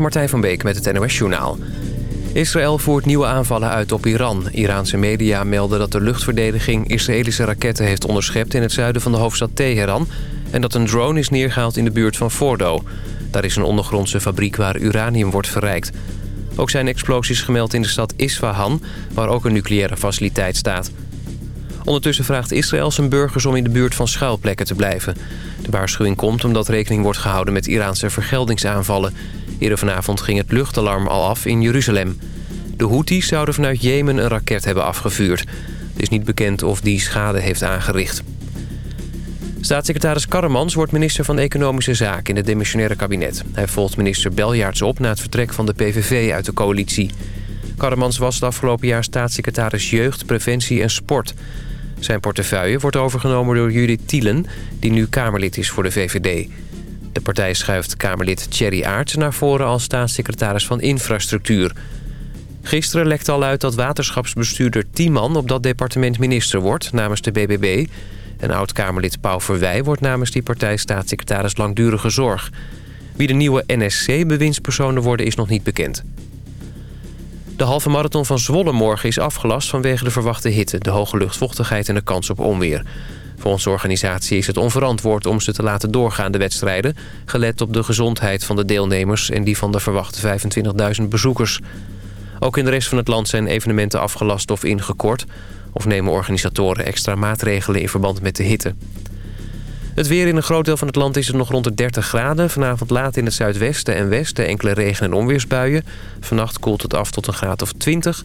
Martijn van Beek met het NOS Journaal. Israël voert nieuwe aanvallen uit op Iran. Iraanse media melden dat de luchtverdediging Israëlische raketten heeft onderschept... in het zuiden van de hoofdstad Teheran... en dat een drone is neergehaald in de buurt van Fordo. Daar is een ondergrondse fabriek waar uranium wordt verrijkt. Ook zijn explosies gemeld in de stad Isfahan... waar ook een nucleaire faciliteit staat. Ondertussen vraagt Israël zijn burgers om in de buurt van schuilplekken te blijven. De waarschuwing komt omdat rekening wordt gehouden met Iraanse vergeldingsaanvallen... Eerder vanavond ging het luchtalarm al af in Jeruzalem. De Houthis zouden vanuit Jemen een raket hebben afgevuurd. Het is niet bekend of die schade heeft aangericht. Staatssecretaris Karremans wordt minister van Economische Zaken in het demissionaire kabinet. Hij volgt minister Beljaarts op na het vertrek van de PVV uit de coalitie. Karremans was het afgelopen jaar staatssecretaris Jeugd, Preventie en Sport. Zijn portefeuille wordt overgenomen door Judith Tielen, die nu Kamerlid is voor de VVD. De partij schuift Kamerlid Thierry Aerts naar voren als staatssecretaris van Infrastructuur. Gisteren lekte al uit dat waterschapsbestuurder Tiemann op dat departement minister wordt namens de BBB. En oud-Kamerlid Pauw Verwij wordt namens die partij staatssecretaris Langdurige Zorg. Wie de nieuwe NSC-bewindspersonen worden is nog niet bekend. De halve marathon van Zwolle morgen is afgelast vanwege de verwachte hitte... de hoge luchtvochtigheid en de kans op onweer. Volgens de organisatie is het onverantwoord om ze te laten doorgaan de wedstrijden... gelet op de gezondheid van de deelnemers en die van de verwachte 25.000 bezoekers. Ook in de rest van het land zijn evenementen afgelast of ingekort... of nemen organisatoren extra maatregelen in verband met de hitte. Het weer in een groot deel van het land is het nog rond de 30 graden. Vanavond laat in het zuidwesten en westen enkele regen- en onweersbuien. Vannacht koelt het af tot een graad of 20.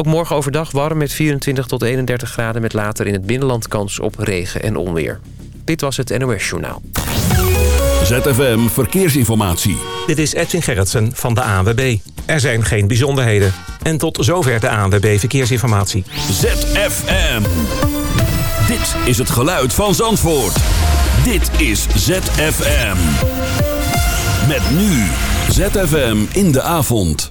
Ook morgen overdag warm met 24 tot 31 graden... met later in het binnenland kans op regen en onweer. Dit was het NOS Journaal. ZFM Verkeersinformatie. Dit is Edwin Gerritsen van de ANWB. Er zijn geen bijzonderheden. En tot zover de ANWB Verkeersinformatie. ZFM. Dit is het geluid van Zandvoort. Dit is ZFM. Met nu ZFM in de avond.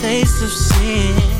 taste of sin.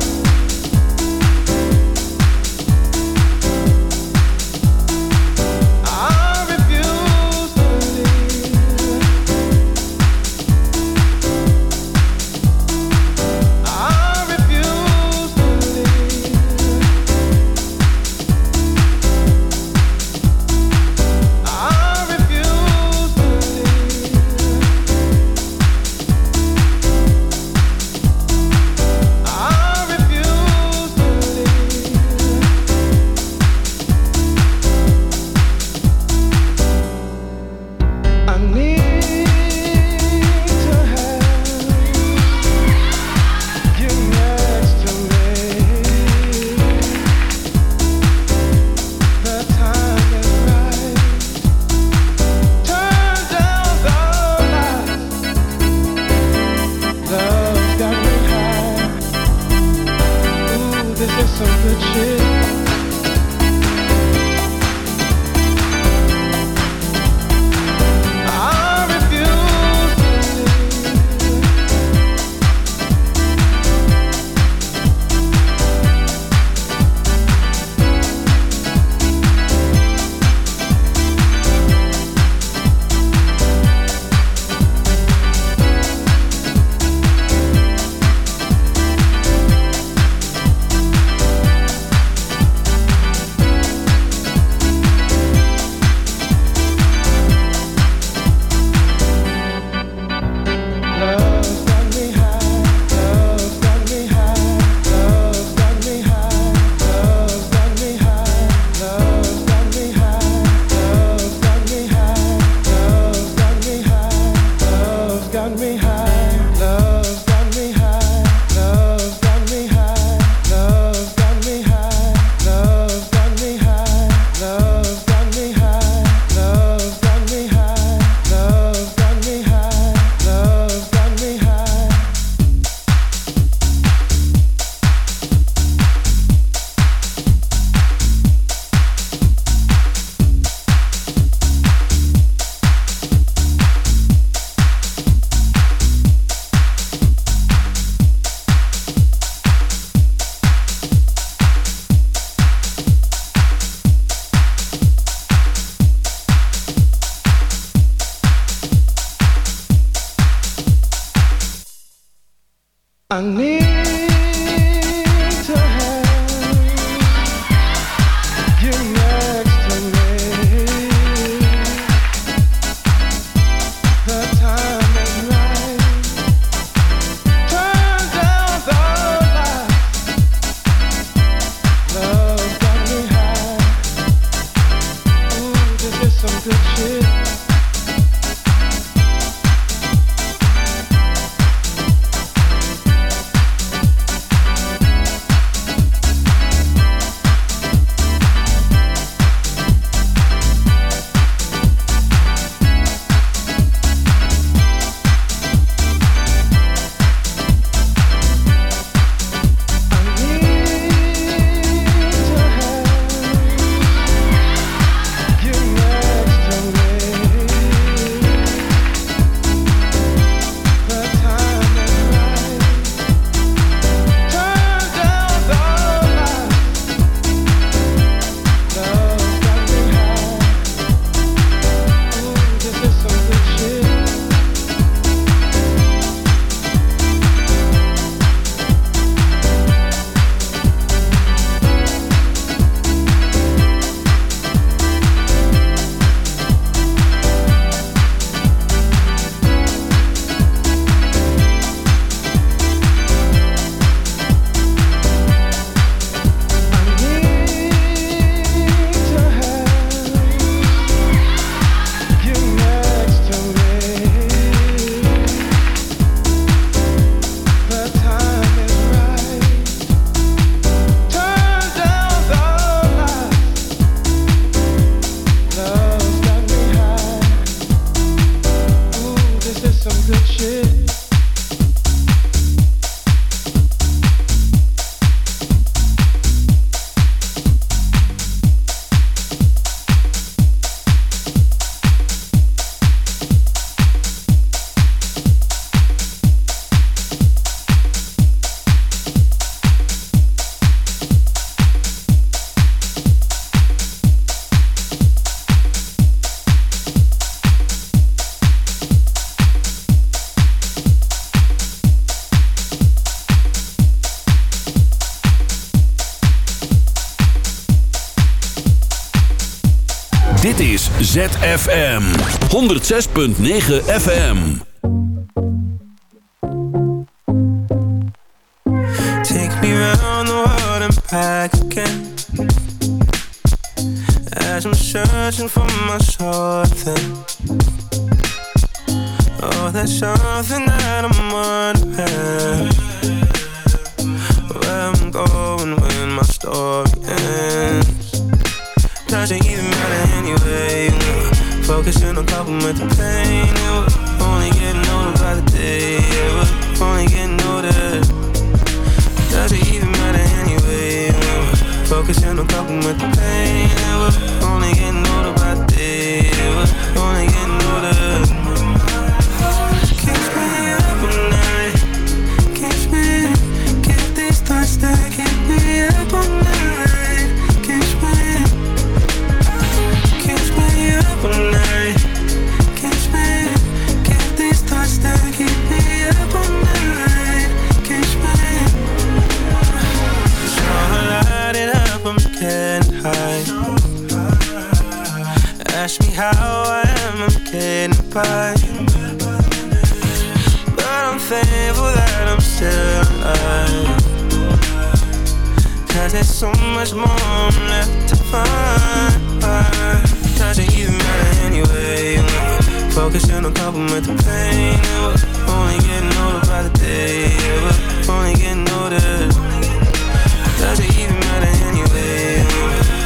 ZFM 106.9 FM. Take me round the world and back again. As I'm searching for my something. Oh, there's something that I'm wondering. Where I'm going when my story ends. Doesn't even matter anyway Focusing on coping with the pain yeah, we're only getting older by the day yeah, we're only getting older. Does it even matter anyway yeah, Focusing on coping with the pain yeah, we're only getting older still Cause there's so much more left to find. Doesn't even matter anyway Focusing on coping with the pain We're only getting older by the day We're only getting older. Doesn't even matter anyway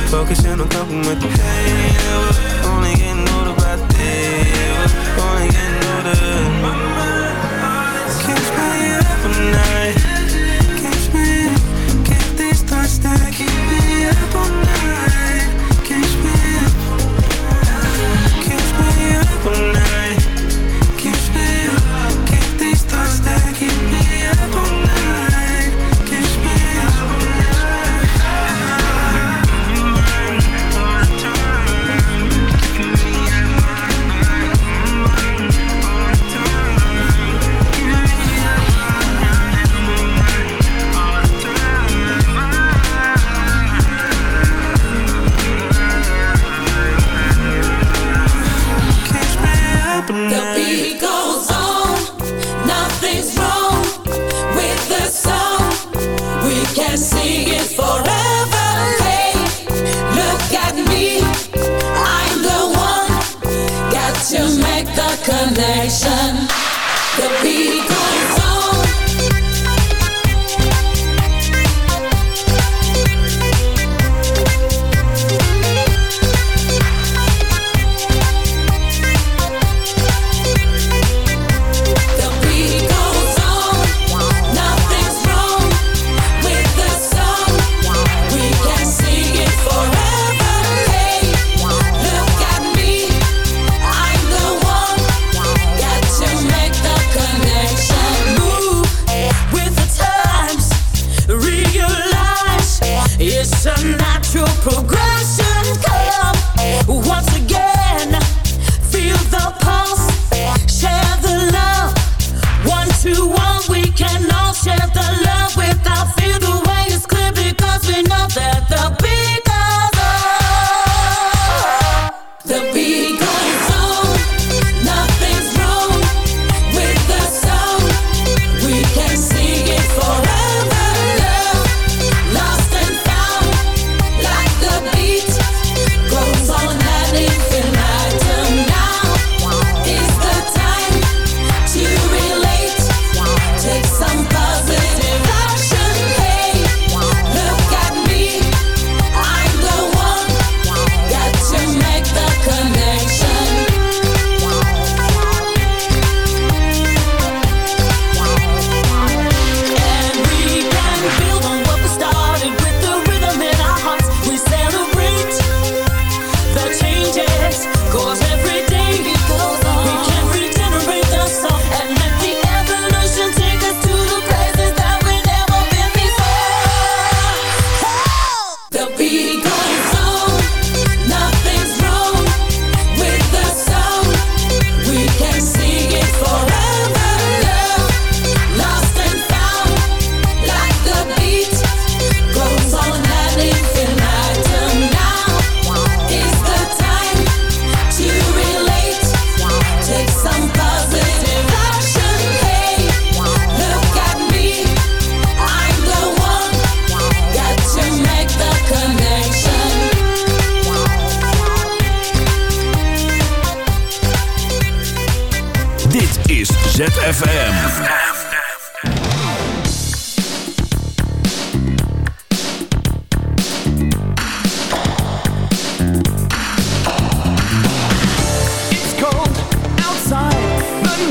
Focusing on coping with the pain only getting older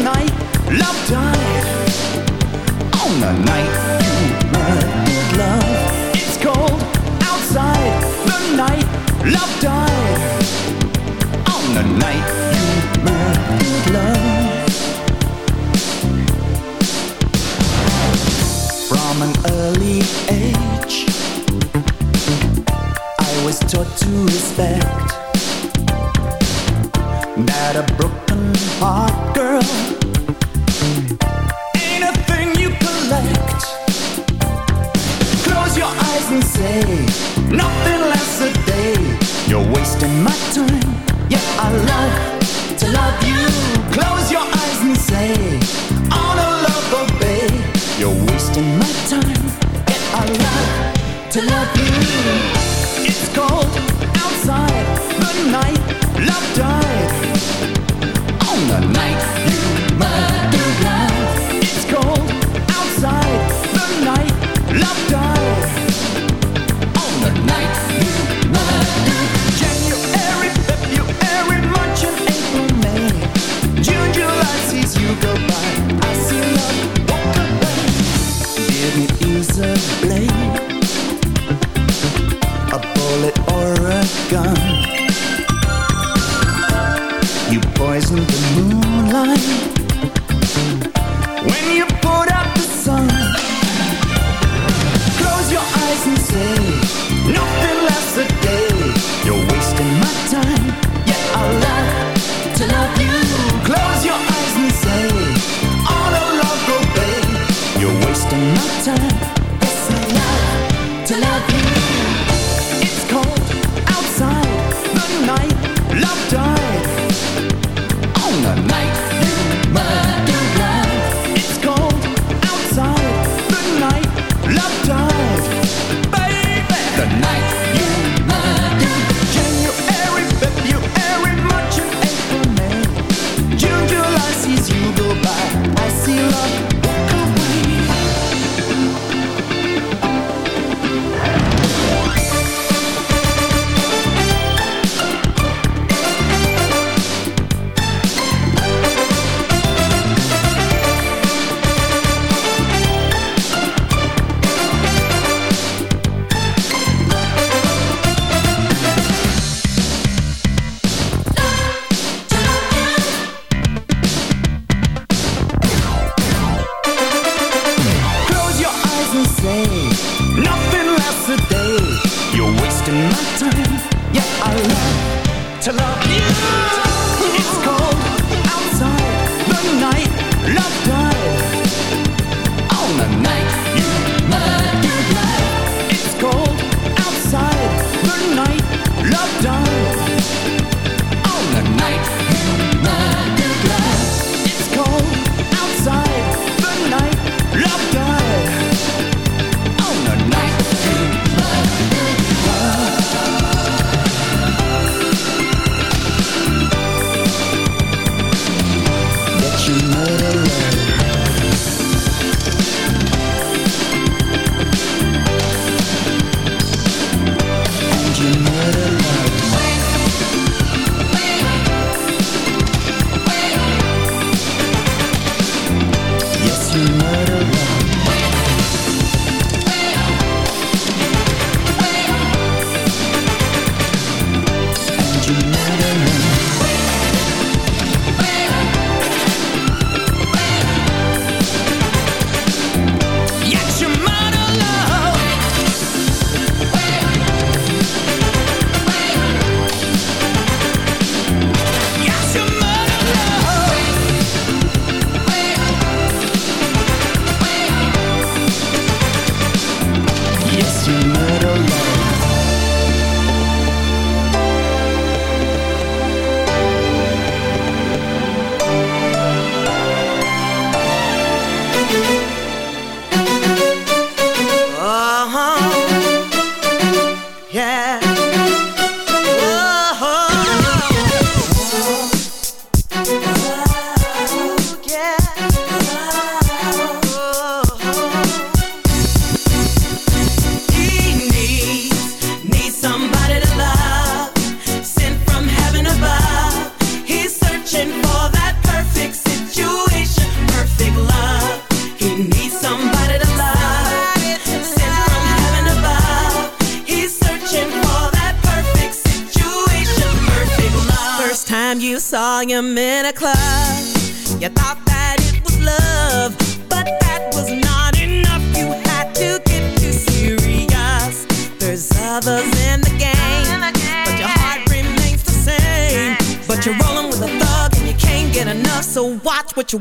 night, love died on the night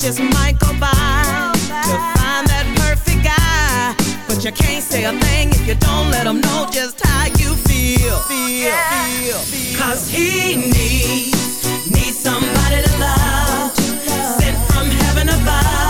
just might go by to find that perfect guy. But you can't say a thing if you don't let him know just how you feel. Feel, feel, feel. Cause he needs, needs somebody to love. Sent from heaven above.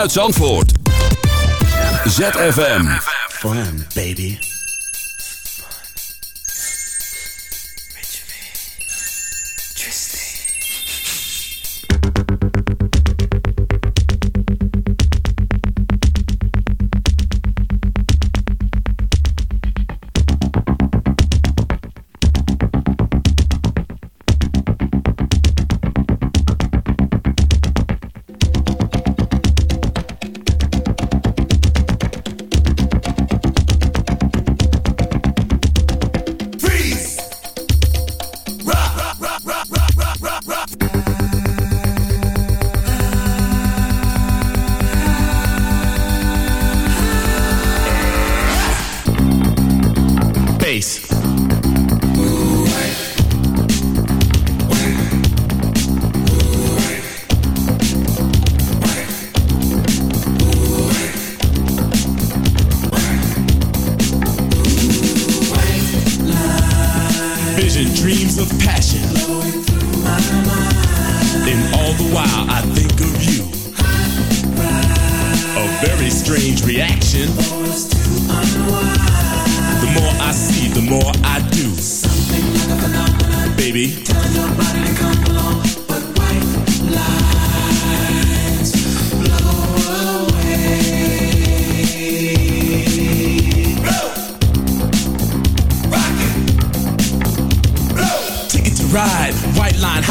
vanuit Zandvoort. ZFM. Fun, baby.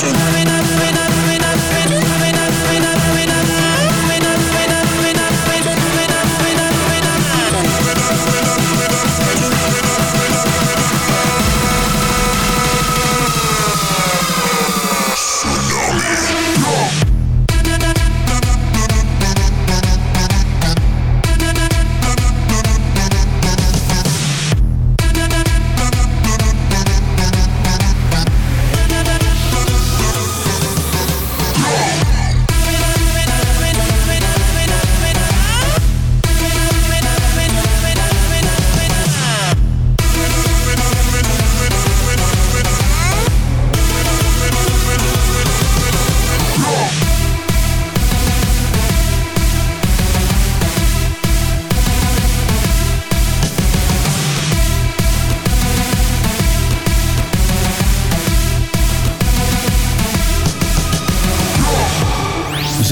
Tonight.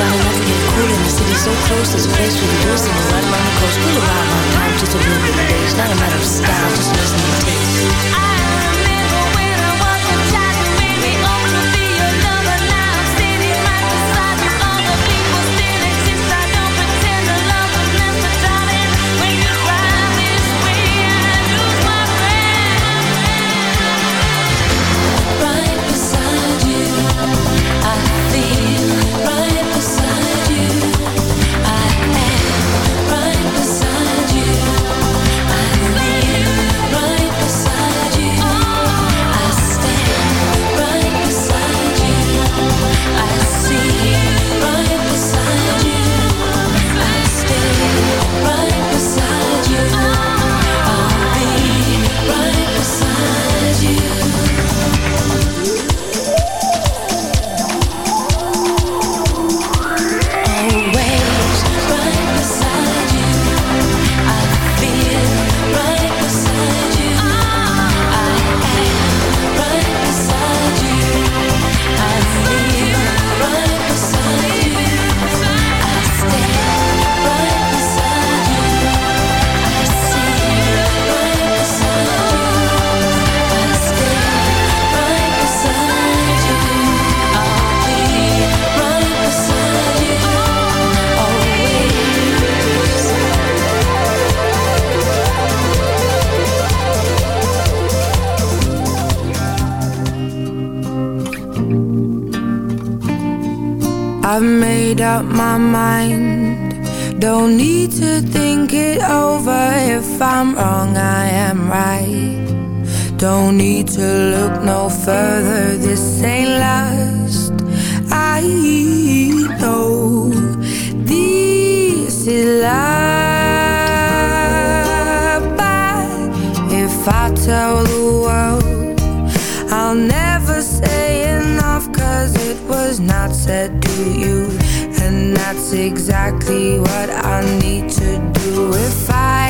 But I a to get cool in the city so close There's a place where the do in the right around the coast We'll arrive on time, just a blue days Not a matter of style, just listen to taste Don't need to look no further. This ain't last. I know this is love. But if I tell the world, I'll never say enough. Cause it was not said to you. And that's exactly what I need to do if I